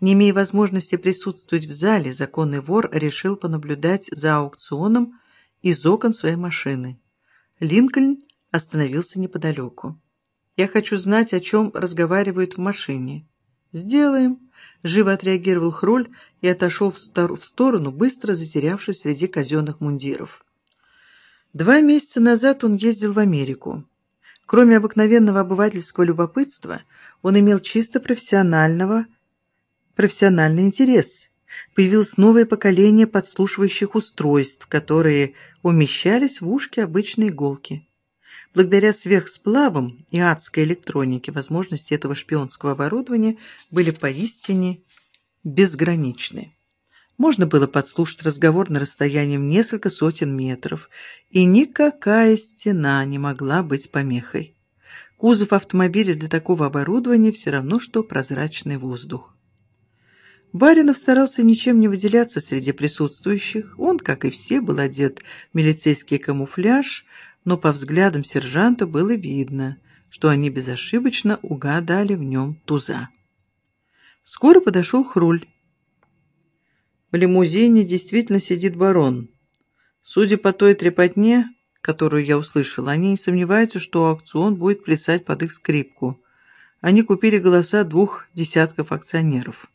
Не имея возможности присутствовать в зале, законный вор решил понаблюдать за аукционом из окон своей машины. Линкольн остановился неподалеку. «Я хочу знать, о чем разговаривают в машине». «Сделаем», — живо отреагировал Хроль и отошел в, в сторону, быстро затерявшись среди казенных мундиров. Два месяца назад он ездил в Америку. Кроме обыкновенного обывательского любопытства, он имел чисто профессионального, профессиональный интерес. Появилось новое поколение подслушивающих устройств, которые умещались в ушки обычной иголки. Благодаря сверхсплавам и адской электронике возможности этого шпионского оборудования были поистине безграничны. Можно было подслушать разговор на расстоянии в несколько сотен метров, и никакая стена не могла быть помехой. Кузов автомобиля для такого оборудования все равно, что прозрачный воздух. Баринов старался ничем не выделяться среди присутствующих. Он, как и все, был одет в милицейский камуфляж, но по взглядам сержанта было видно, что они безошибочно угадали в нем туза. Скоро подошел Хруль. В лимузине действительно сидит барон. Судя по той трепотне, которую я услышал, они не сомневаются, что аукцион будет плясать под их скрипку. Они купили голоса двух десятков акционеров.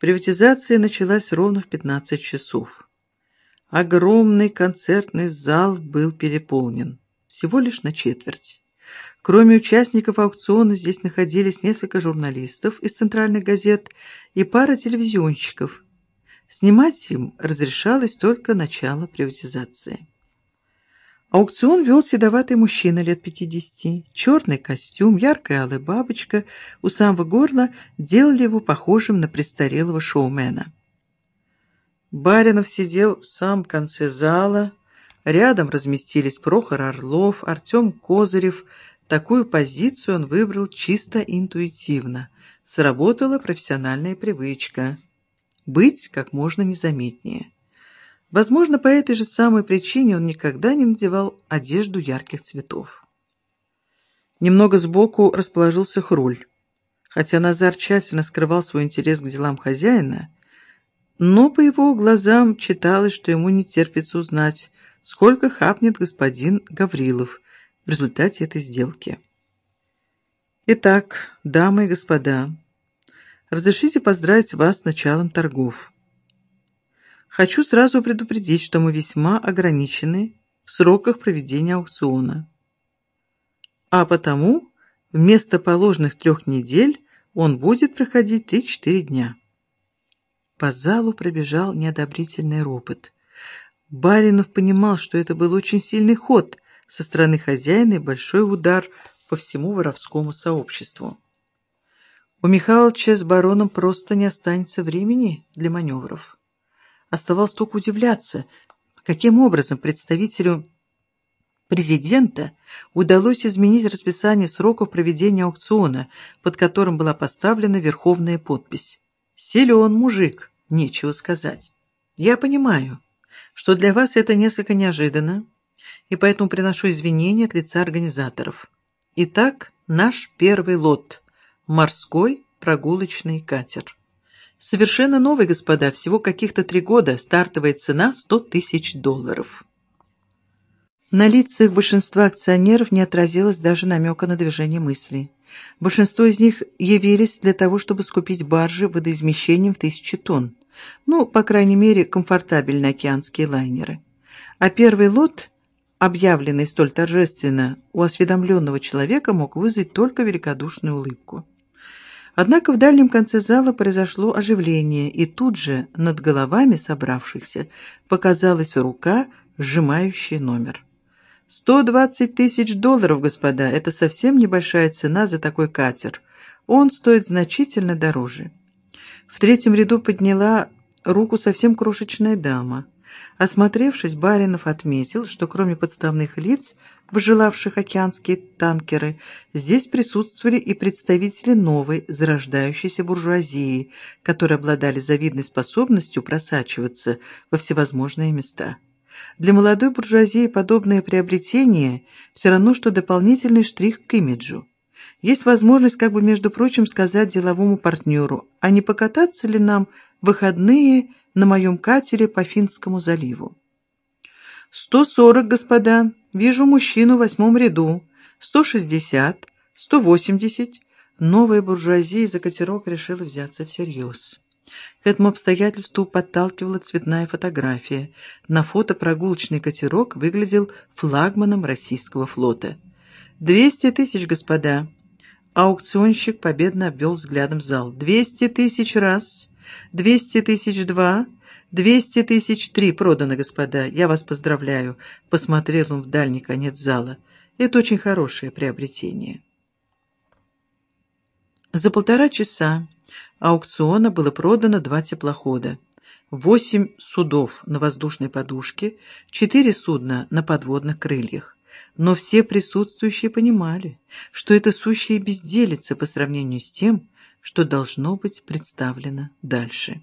Приватизация началась ровно в 15 часов. Огромный концертный зал был переполнен, всего лишь на четверть. Кроме участников аукциона здесь находились несколько журналистов из центральных газет и пара телевизионщиков. Снимать им разрешалось только начало приватизации. Аукцион вел седоватый мужчина лет пятидесяти. Черный костюм, яркая алая бабочка у самого горла делали его похожим на престарелого шоумена. Баринов сидел в самом конце зала. Рядом разместились Прохор Орлов, Артем Козырев. Такую позицию он выбрал чисто интуитивно. Сработала профессиональная привычка – быть как можно незаметнее. Возможно, по этой же самой причине он никогда не надевал одежду ярких цветов. Немного сбоку расположился Хруль. Хотя Назар тщательно скрывал свой интерес к делам хозяина – но по его глазам читалось, что ему не терпится узнать, сколько хапнет господин Гаврилов в результате этой сделки. Итак, дамы и господа, разрешите поздравить вас с началом торгов. Хочу сразу предупредить, что мы весьма ограничены в сроках проведения аукциона. А потому вместо положенных трех недель он будет проходить 3-4 дня. По залу пробежал неодобрительный ропот. Баринов понимал, что это был очень сильный ход со стороны хозяина и большой удар по всему воровскому сообществу. У Михалыча с бароном просто не останется времени для маневров. Оставалось только удивляться, каким образом представителю президента удалось изменить расписание сроков проведения аукциона, под которым была поставлена верховная подпись. Силен мужик нечего сказать. Я понимаю, что для вас это несколько неожиданно, и поэтому приношу извинения от лица организаторов. Итак, наш первый лот – морской прогулочный катер. Совершенно новый, господа, всего каких-то три года, стартовая цена – 100 тысяч долларов. На лицах большинства акционеров не отразилось даже намека на движение мысли. Большинство из них явились для того, чтобы скупить баржи водоизмещением в тысячи тонн ну, по крайней мере, комфортабельные океанские лайнеры. А первый лот, объявленный столь торжественно, у осведомленного человека мог вызвать только великодушную улыбку. Однако в дальнем конце зала произошло оживление, и тут же над головами собравшихся показалась рука, сжимающая номер. «Сто двадцать тысяч долларов, господа, это совсем небольшая цена за такой катер. Он стоит значительно дороже». В третьем ряду подняла руку совсем крошечная дама. Осмотревшись, Баринов отметил, что кроме подставных лиц, выжелавших океанские танкеры, здесь присутствовали и представители новой, зарождающейся буржуазии, которые обладали завидной способностью просачиваться во всевозможные места. Для молодой буржуазии подобное приобретение все равно, что дополнительный штрих к имиджу. Есть возможность, как бы, между прочим, сказать деловому партнеру, а не покататься ли нам выходные на моем катере по Финскому заливу. «Сто сорок, господа. Вижу мужчину в восьмом ряду. Сто шестьдесят. Сто восемьдесят». Новая буржуазия за катерок решила взяться всерьез. К этому обстоятельству подталкивала цветная фотография. На фото прогулочный катерок выглядел флагманом российского флота. «Двести тысяч, господа!» Аукционщик победно обвел взглядом зал. «Двести тысяч раз! Двести тысяч два! Двести тысяч три продано, господа! Я вас поздравляю!» Посмотрел он в дальний конец зала. «Это очень хорошее приобретение». За полтора часа аукциона было продано два теплохода, восемь судов на воздушной подушке, четыре судна на подводных крыльях. Но все присутствующие понимали, что это сущая безделица по сравнению с тем, что должно быть представлено дальше.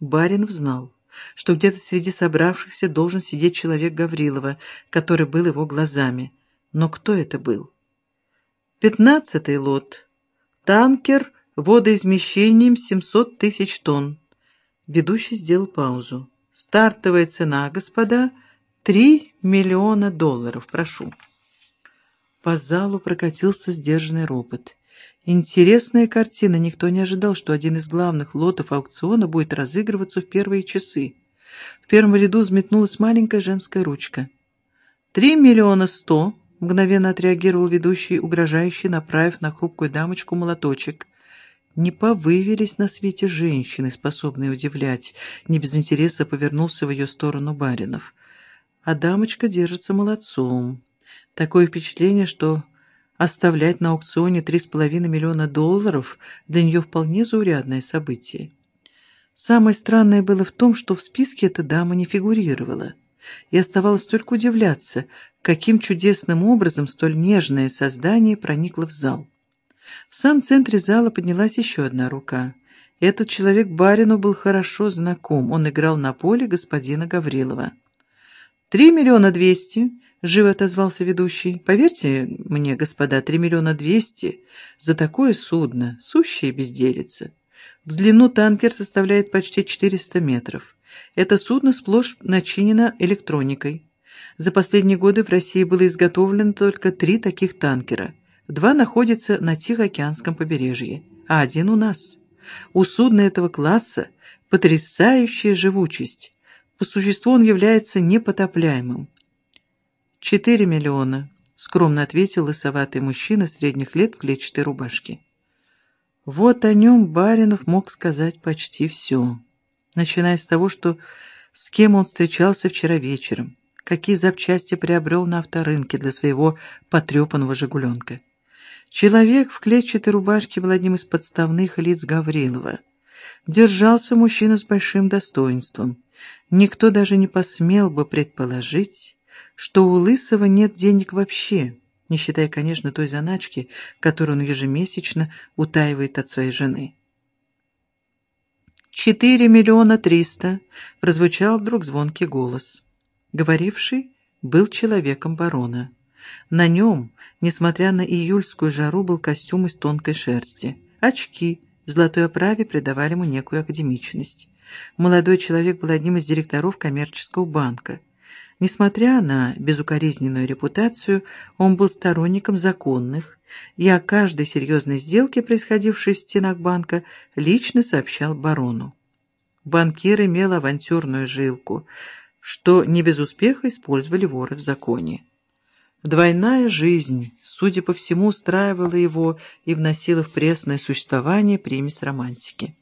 Баринов знал, что где-то среди собравшихся должен сидеть человек Гаврилова, который был его глазами. Но кто это был? Пятнадцатый лот. Танкер водоизмещением 700 тысяч тонн. Ведущий сделал паузу. Стартовая цена, господа, 3 миллиона долларов, прошу. По залу прокатился сдержанный ропот. Интересная картина. Никто не ожидал, что один из главных лотов аукциона будет разыгрываться в первые часы. В первом ряду взметнулась маленькая женская ручка. «Три миллиона сто», — мгновенно отреагировал ведущий, угрожающий, направив на хрупкую дамочку молоточек. Не повывелись на свете женщины, способные удивлять. Не без интереса повернулся в ее сторону Баринов. А дамочка держится молодцом. Такое впечатление, что оставлять на аукционе три с половиной миллиона долларов для нее вполне заурядное событие. Самое странное было в том, что в списке эта дама не фигурировала. И оставалось только удивляться, каким чудесным образом столь нежное создание проникло в зал. В самом центре зала поднялась еще одна рука. Этот человек барину был хорошо знаком. Он играл на поле господина Гаврилова. «Три миллиона двести», — живо отозвался ведущий. «Поверьте мне, господа, три миллиона двести за такое судно, сущая безделица. В длину танкер составляет почти 400 метров. Это судно сплошь начинено электроникой. За последние годы в России было изготовлено только три таких танкера — Два находятся на Тихоокеанском побережье, а один у нас. У судна этого класса потрясающая живучесть. По существу он является непотопляемым. «Четыре миллиона», — скромно ответил лысоватый мужчина средних лет в клетчатой рубашке. Вот о нем Баринов мог сказать почти все, начиная с того, что с кем он встречался вчера вечером, какие запчасти приобрел на авторынке для своего потрепанного «Жигуленка». Человек в клетчатой рубашке был одним из подставных лиц Гаврилова. Держался мужчина с большим достоинством. Никто даже не посмел бы предположить, что у Лысого нет денег вообще, не считая, конечно, той заначки, которую он ежемесячно утаивает от своей жены. «Четыре миллиона триста!» — прозвучал вдруг звонкий голос. Говоривший был человеком барона. На нем, несмотря на июльскую жару, был костюм из тонкой шерсти. Очки в золотой оправе придавали ему некую академичность. Молодой человек был одним из директоров коммерческого банка. Несмотря на безукоризненную репутацию, он был сторонником законных, и о каждой серьезной сделке, происходившей в стенах банка, лично сообщал барону. Банкир имел авантюрную жилку, что не без успеха использовали воры в законе. Двойная жизнь, судя по всему, устраивала его и вносила в пресное существование примесь романтики.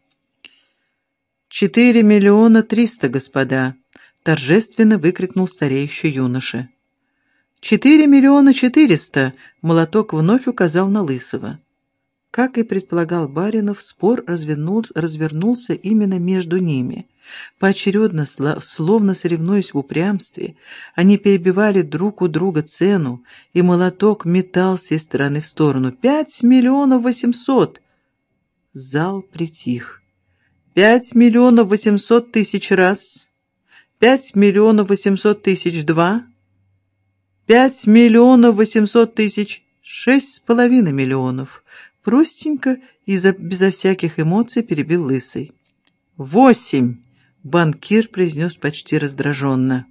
«Четыре миллиона триста, господа!» — торжественно выкрикнул стареющий юноша. «Четыре миллиона четыреста!» — молоток вновь указал на Лысого. Как и предполагал Баринов, спор развернулся, именно между ними — Поочередно, словно соревнуясь в упрямстве, они перебивали друг у друга цену, и молоток метался из стороны в сторону. «Пять миллионов восемьсот!» Зал притих. «Пять миллионов восемьсот тысяч раз! Пять миллионов восемьсот тысяч два! Пять миллионов восемьсот тысяч Шесть с половиной миллионов. Простенько и за, безо всяких эмоций перебил Лысый. Восемь! Банкир произнес почти раздраженно.